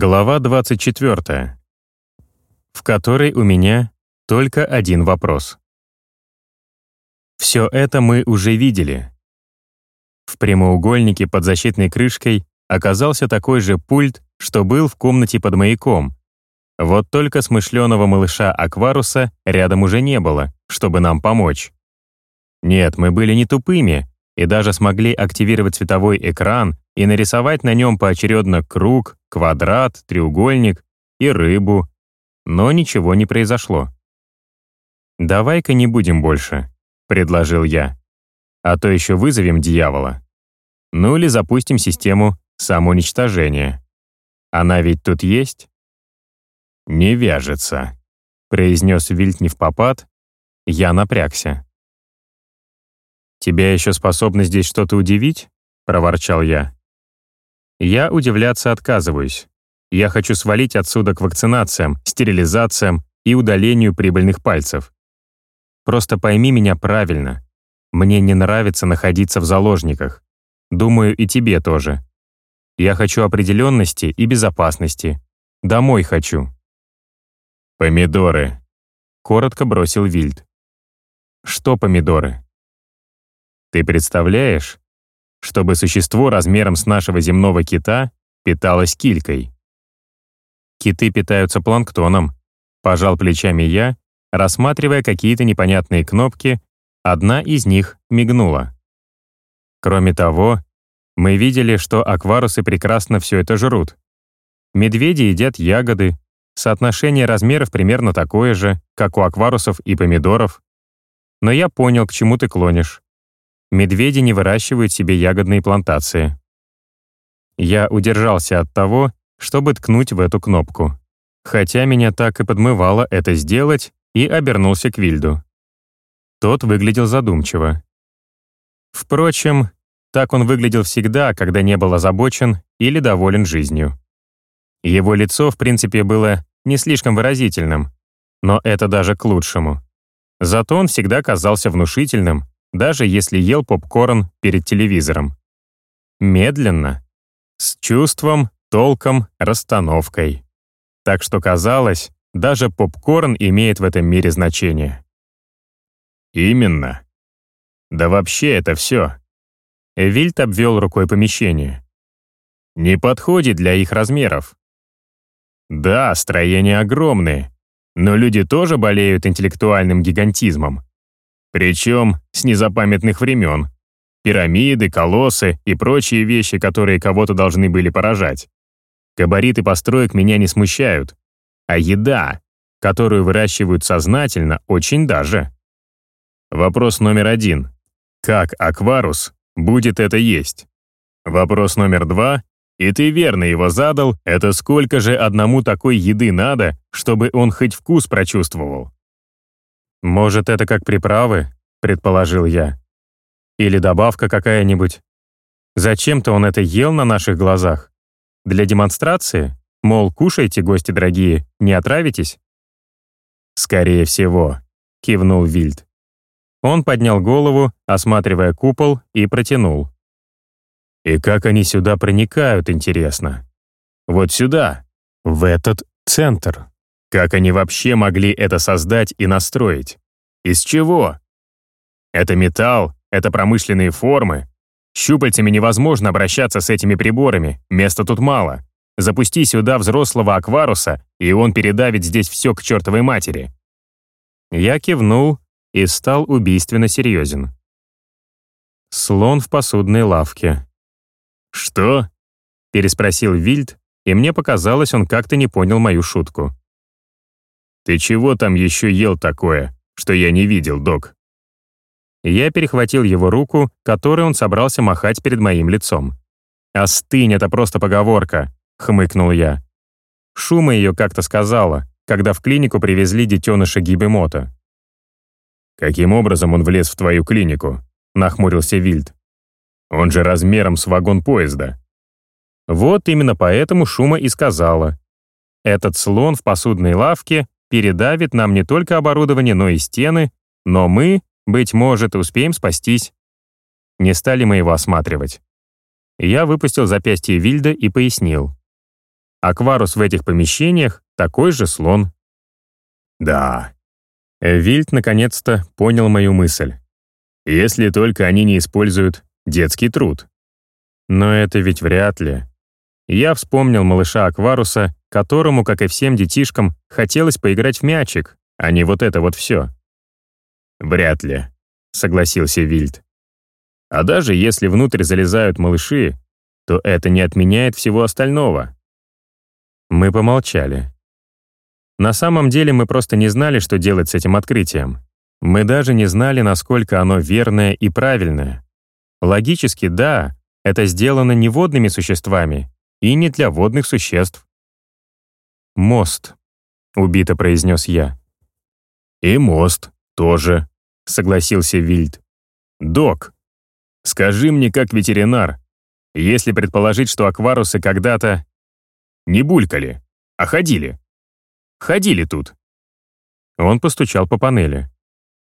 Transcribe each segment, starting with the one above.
Глава 24, в которой у меня только один вопрос. Все это мы уже видели. В прямоугольнике под защитной крышкой оказался такой же пульт, что был в комнате под маяком. Вот только смышленого малыша Акваруса рядом уже не было, чтобы нам помочь. Нет, мы были не тупыми и даже смогли активировать цветовой экран и нарисовать на нем поочередно круг, квадрат, треугольник и рыбу, но ничего не произошло. «Давай-ка не будем больше», — предложил я. «А то еще вызовем дьявола. Ну или запустим систему самоуничтожения. Она ведь тут есть?» «Не вяжется», — произнес Вильт не в попад. Я напрягся. «Тебя еще способны здесь что-то удивить?» — проворчал я. Я удивляться отказываюсь. Я хочу свалить отсюда к вакцинациям, стерилизациям и удалению прибыльных пальцев. Просто пойми меня правильно. Мне не нравится находиться в заложниках. Думаю, и тебе тоже. Я хочу определенности и безопасности. Домой хочу. «Помидоры», — коротко бросил Вильд. «Что помидоры?» «Ты представляешь, чтобы существо размером с нашего земного кита питалось килькой. Киты питаются планктоном, пожал плечами я, рассматривая какие-то непонятные кнопки, одна из них мигнула. Кроме того, мы видели, что акварусы прекрасно все это жрут. Медведи едят ягоды, соотношение размеров примерно такое же, как у акварусов и помидоров. Но я понял, к чему ты клонишь медведи не выращивают себе ягодные плантации. Я удержался от того, чтобы ткнуть в эту кнопку. Хотя меня так и подмывало это сделать, и обернулся к Вильду. Тот выглядел задумчиво. Впрочем, так он выглядел всегда, когда не был озабочен или доволен жизнью. Его лицо, в принципе, было не слишком выразительным, но это даже к лучшему. Зато он всегда казался внушительным, даже если ел попкорн перед телевизором. Медленно, с чувством, толком, расстановкой. Так что казалось, даже попкорн имеет в этом мире значение. Именно. Да вообще это все. Вильт обвел рукой помещение. Не подходит для их размеров. Да, строения огромные, но люди тоже болеют интеллектуальным гигантизмом. Причем с незапамятных времен. Пирамиды, колоссы и прочие вещи, которые кого-то должны были поражать. Габариты построек меня не смущают. А еда, которую выращивают сознательно, очень даже. Вопрос номер один. Как акварус будет это есть? Вопрос номер два, и ты верно его задал, это сколько же одному такой еды надо, чтобы он хоть вкус прочувствовал? «Может, это как приправы?» — предположил я. «Или добавка какая-нибудь. Зачем-то он это ел на наших глазах. Для демонстрации? Мол, кушайте, гости дорогие, не отравитесь?» «Скорее всего», — кивнул Вильд. Он поднял голову, осматривая купол, и протянул. «И как они сюда проникают, интересно? Вот сюда, в этот центр». Как они вообще могли это создать и настроить? Из чего? Это металл, это промышленные формы. Щупальцами невозможно обращаться с этими приборами, места тут мало. Запусти сюда взрослого акваруса, и он передавит здесь все к чертовой матери. Я кивнул и стал убийственно серьезен. Слон в посудной лавке. «Что?» — переспросил Вильд, и мне показалось, он как-то не понял мою шутку. «Ты чего там еще ел такое, что я не видел, док?» Я перехватил его руку, которой он собрался махать перед моим лицом. «Остынь, это просто поговорка», — хмыкнул я. Шума ее как-то сказала, когда в клинику привезли детеныша гибемота. «Каким образом он влез в твою клинику?» — нахмурился Вильд. «Он же размером с вагон поезда». Вот именно поэтому Шума и сказала. Этот слон в посудной лавке передавит нам не только оборудование, но и стены, но мы, быть может, успеем спастись. Не стали мы его осматривать. Я выпустил запястье Вильда и пояснил. Акварус в этих помещениях — такой же слон. Да. Вильд наконец-то понял мою мысль. Если только они не используют детский труд. Но это ведь вряд ли. Я вспомнил малыша Акваруса, которому, как и всем детишкам, хотелось поиграть в мячик, а не вот это вот все. «Вряд ли», — согласился Вильд. «А даже если внутрь залезают малыши, то это не отменяет всего остального». Мы помолчали. На самом деле мы просто не знали, что делать с этим открытием. Мы даже не знали, насколько оно верное и правильное. Логически, да, это сделано не водными существами и не для водных существ. «Мост», — убито произнес я. «И мост тоже», — согласился Вильд. «Док, скажи мне как ветеринар, если предположить, что акварусы когда-то не булькали, а ходили. Ходили тут». Он постучал по панели.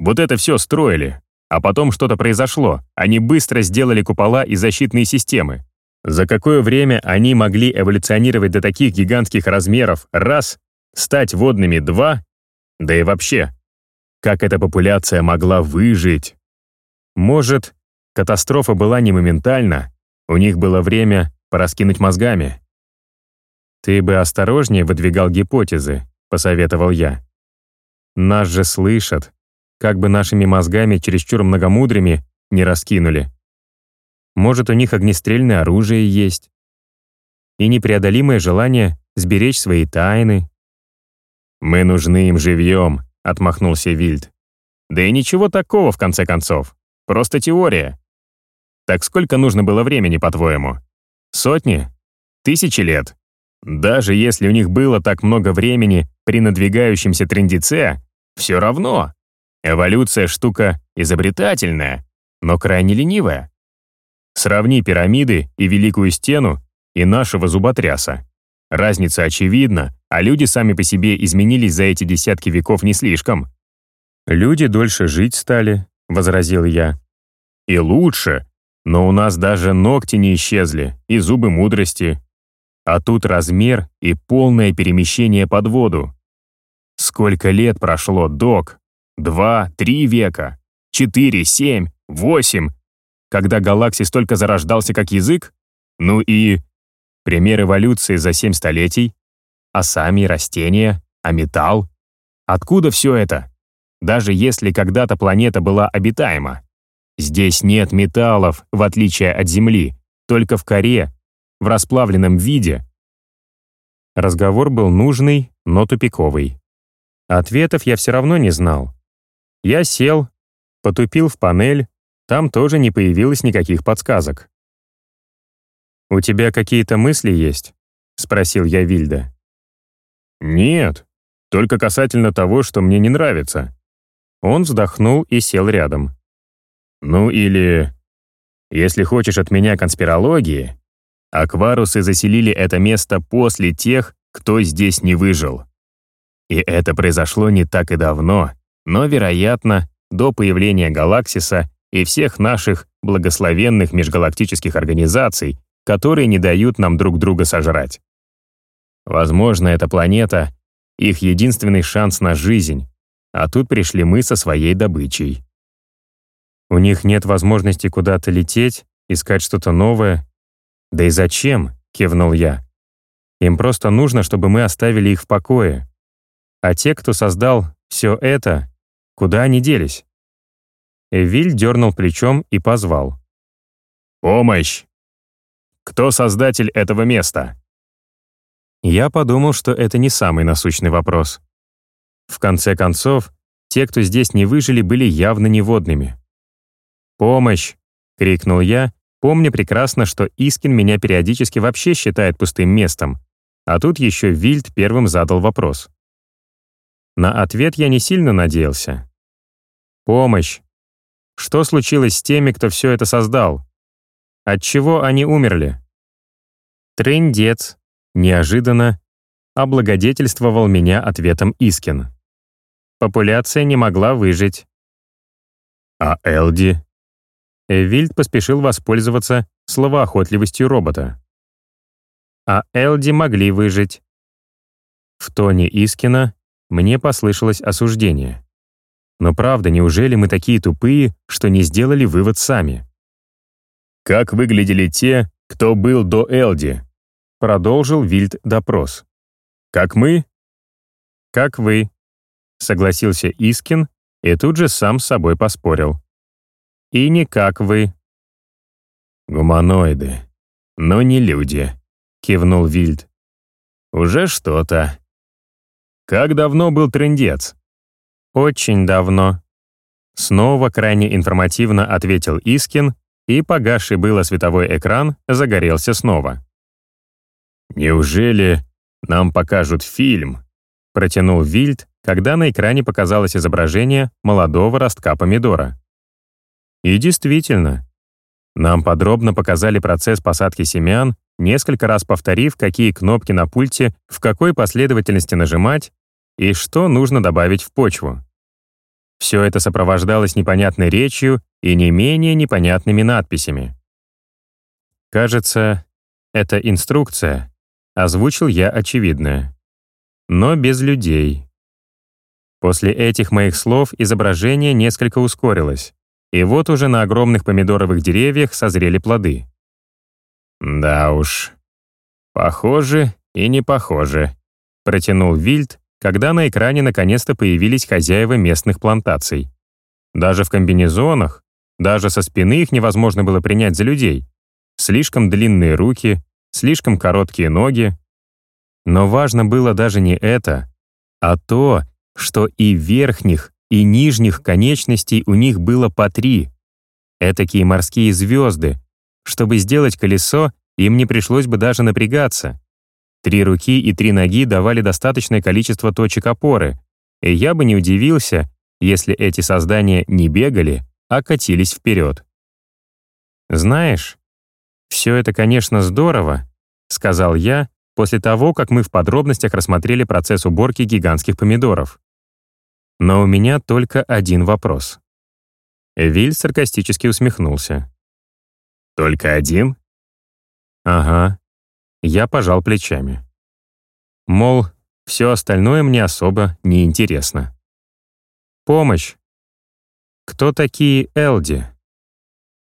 «Вот это все строили, а потом что-то произошло. Они быстро сделали купола и защитные системы. За какое время они могли эволюционировать до таких гигантских размеров раз, стать водными два, да и вообще, как эта популяция могла выжить? Может, катастрофа была не моментальна, у них было время пораскинуть мозгами. «Ты бы осторожнее выдвигал гипотезы», — посоветовал я. «Нас же слышат, как бы нашими мозгами чересчур многомудрыми не раскинули. Может, у них огнестрельное оружие есть. И непреодолимое желание сберечь свои тайны. «Мы нужны им живьем», — отмахнулся Вильд. «Да и ничего такого, в конце концов. Просто теория. Так сколько нужно было времени, по-твоему? Сотни? Тысячи лет? Даже если у них было так много времени при надвигающемся трендице, все равно. Эволюция — штука изобретательная, но крайне ленивая. Сравни пирамиды и Великую Стену и нашего зуботряса. Разница очевидна, а люди сами по себе изменились за эти десятки веков не слишком. «Люди дольше жить стали», — возразил я. «И лучше, но у нас даже ногти не исчезли, и зубы мудрости. А тут размер и полное перемещение под воду. Сколько лет прошло, док? Два, три века? Четыре, семь, восемь? Когда галаксис только зарождался как язык? Ну и пример эволюции за семь столетий? А сами растения? А металл? Откуда все это? Даже если когда-то планета была обитаема. Здесь нет металлов, в отличие от Земли, только в коре, в расплавленном виде. Разговор был нужный, но тупиковый. Ответов я все равно не знал. Я сел, потупил в панель, там тоже не появилось никаких подсказок. «У тебя какие-то мысли есть?» — спросил я Вильда. «Нет, только касательно того, что мне не нравится». Он вздохнул и сел рядом. «Ну или, если хочешь от меня конспирологии, акварусы заселили это место после тех, кто здесь не выжил. И это произошло не так и давно, но, вероятно, до появления Галаксиса и всех наших благословенных межгалактических организаций, которые не дают нам друг друга сожрать. Возможно, эта планета — их единственный шанс на жизнь, а тут пришли мы со своей добычей. У них нет возможности куда-то лететь, искать что-то новое. «Да и зачем?» — кивнул я. «Им просто нужно, чтобы мы оставили их в покое. А те, кто создал все это, куда они делись?» Эвиль дернул плечом и позвал. «Помощь! Кто создатель этого места?» Я подумал, что это не самый насущный вопрос. В конце концов, те, кто здесь не выжили, были явно неводными. «Помощь!» — крикнул я, помня прекрасно, что Искин меня периодически вообще считает пустым местом, а тут еще Вильд первым задал вопрос. На ответ я не сильно надеялся. «Помощь!» Что случилось с теми, кто все это создал? Отчего они умерли? Трындец, неожиданно, облагодетельствовал меня ответом Искин. Популяция не могла выжить. А Элди? Вильд поспешил воспользоваться словоохотливостью робота. а Элди могли выжить. В тоне Искина мне послышалось осуждение. Но правда, неужели мы такие тупые, что не сделали вывод сами? «Как выглядели те, кто был до Элди?» Продолжил Вильд допрос. «Как мы?» «Как вы», — согласился Искин и тут же сам с собой поспорил. «И не как вы». «Гуманоиды, но не люди», — кивнул Вильд. «Уже что-то. Как давно был трендец?» «Очень давно». Снова крайне информативно ответил Искин, и погасший было световой экран загорелся снова. «Неужели нам покажут фильм?» протянул Вильд, когда на экране показалось изображение молодого ростка помидора. И действительно, нам подробно показали процесс посадки семян, несколько раз повторив, какие кнопки на пульте в какой последовательности нажимать и что нужно добавить в почву. Все это сопровождалось непонятной речью и не менее непонятными надписями. Кажется, это инструкция, озвучил я очевидное. Но без людей. После этих моих слов изображение несколько ускорилось, и вот уже на огромных помидоровых деревьях созрели плоды. «Да уж, похоже и не похоже», — протянул Вильд, когда на экране наконец-то появились хозяева местных плантаций. Даже в комбинезонах, даже со спины их невозможно было принять за людей. Слишком длинные руки, слишком короткие ноги. Но важно было даже не это, а то, что и верхних, и нижних конечностей у них было по три. Этакие морские звезды. Чтобы сделать колесо, им не пришлось бы даже напрягаться. Три руки и три ноги давали достаточное количество точек опоры, и я бы не удивился, если эти создания не бегали, а катились вперед. «Знаешь, все это, конечно, здорово», — сказал я после того, как мы в подробностях рассмотрели процесс уборки гигантских помидоров. Но у меня только один вопрос. Виль саркастически усмехнулся. «Только один?» «Ага». Я пожал плечами. Мол, все остальное мне особо не интересно. Помощь. Кто такие Элди?